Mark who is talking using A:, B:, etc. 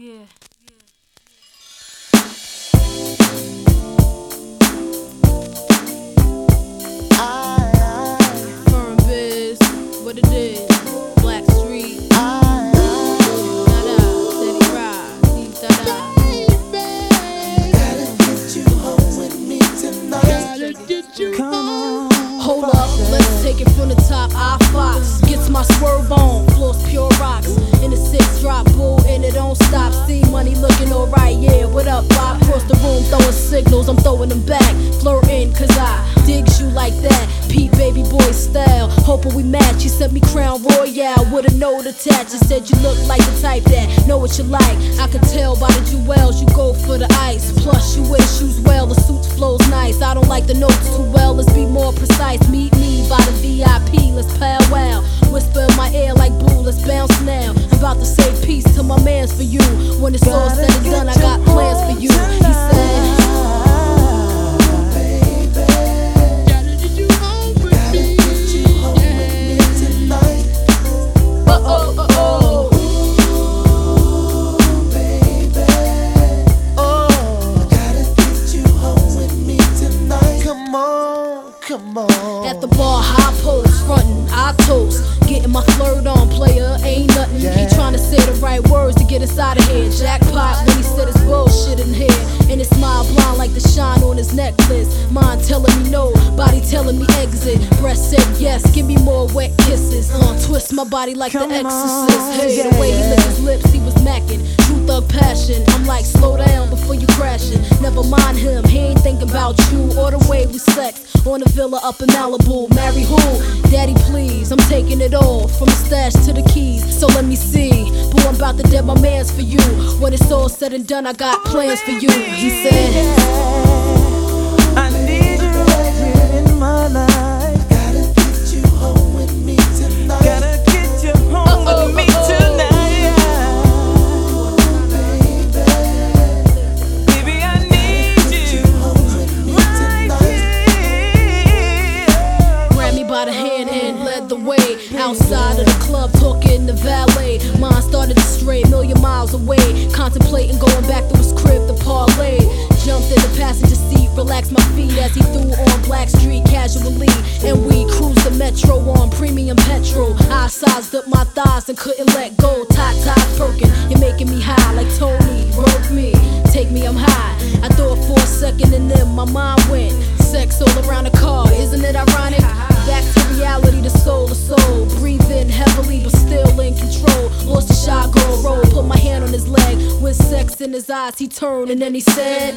A: Yeah. Biz, what it is. Blackstreet. Da-da, steady ride. Deep da-da. Hold up, let's take it from the top. I Fox gets my swerve on, floors pure signals, I'm back. Flirting, cause I digs you like that. Pete baby boy style, hoping we match. You sent me Crown Royal with a note attached. You said you look like the type that know what you like. I could tell by the jewels, you go for the ice. Plus, you wear shoes well, the suit flows nice. I don't like the notes too well, let's be more precise. Meet me by the VIP, let's powwow. Whisper in my ear like boo, let's bounce now. I'm about to say peace to my mans for you. When it's all said out of here. Jackpot when he said his bullshit in here. And his smile blind like the shine on his necklace. Mind telling me no, body telling me exit. Breast said yes, give me more wet kisses. Uh, twist my body like
B: Come
A: the
B: on,
A: exorcist. Hey, the way he licked his lips, he was macking. True thug passion. I'm like, slow down before you crashing. Never mind him, he ain't thinking about you or the way we sex. On a villa up in Malibu. Marry who? Daddy, please. I'm taking it all from the stash to the keys. So let me see. Boy, I'm about to dead my mans for you. When it's all said and done, I got plans for you. He said.
B: I need you right here in my life.
A: The way outside of the club, talking to valet. Mine started to stray a million miles away, contemplating going back to his crib to parlay. Jumped in the passenger seat, relaxed my feet as he threw on Blackstreet casually, and we cruised the metro on premium petrol. I sized up my thighs and couldn't let go. Tot tot perking, you're making me high like Tony. Rope me, take me, I'm high. I thought for a second and then my mind went. Sex With sex in his eyes, he turned and then he said,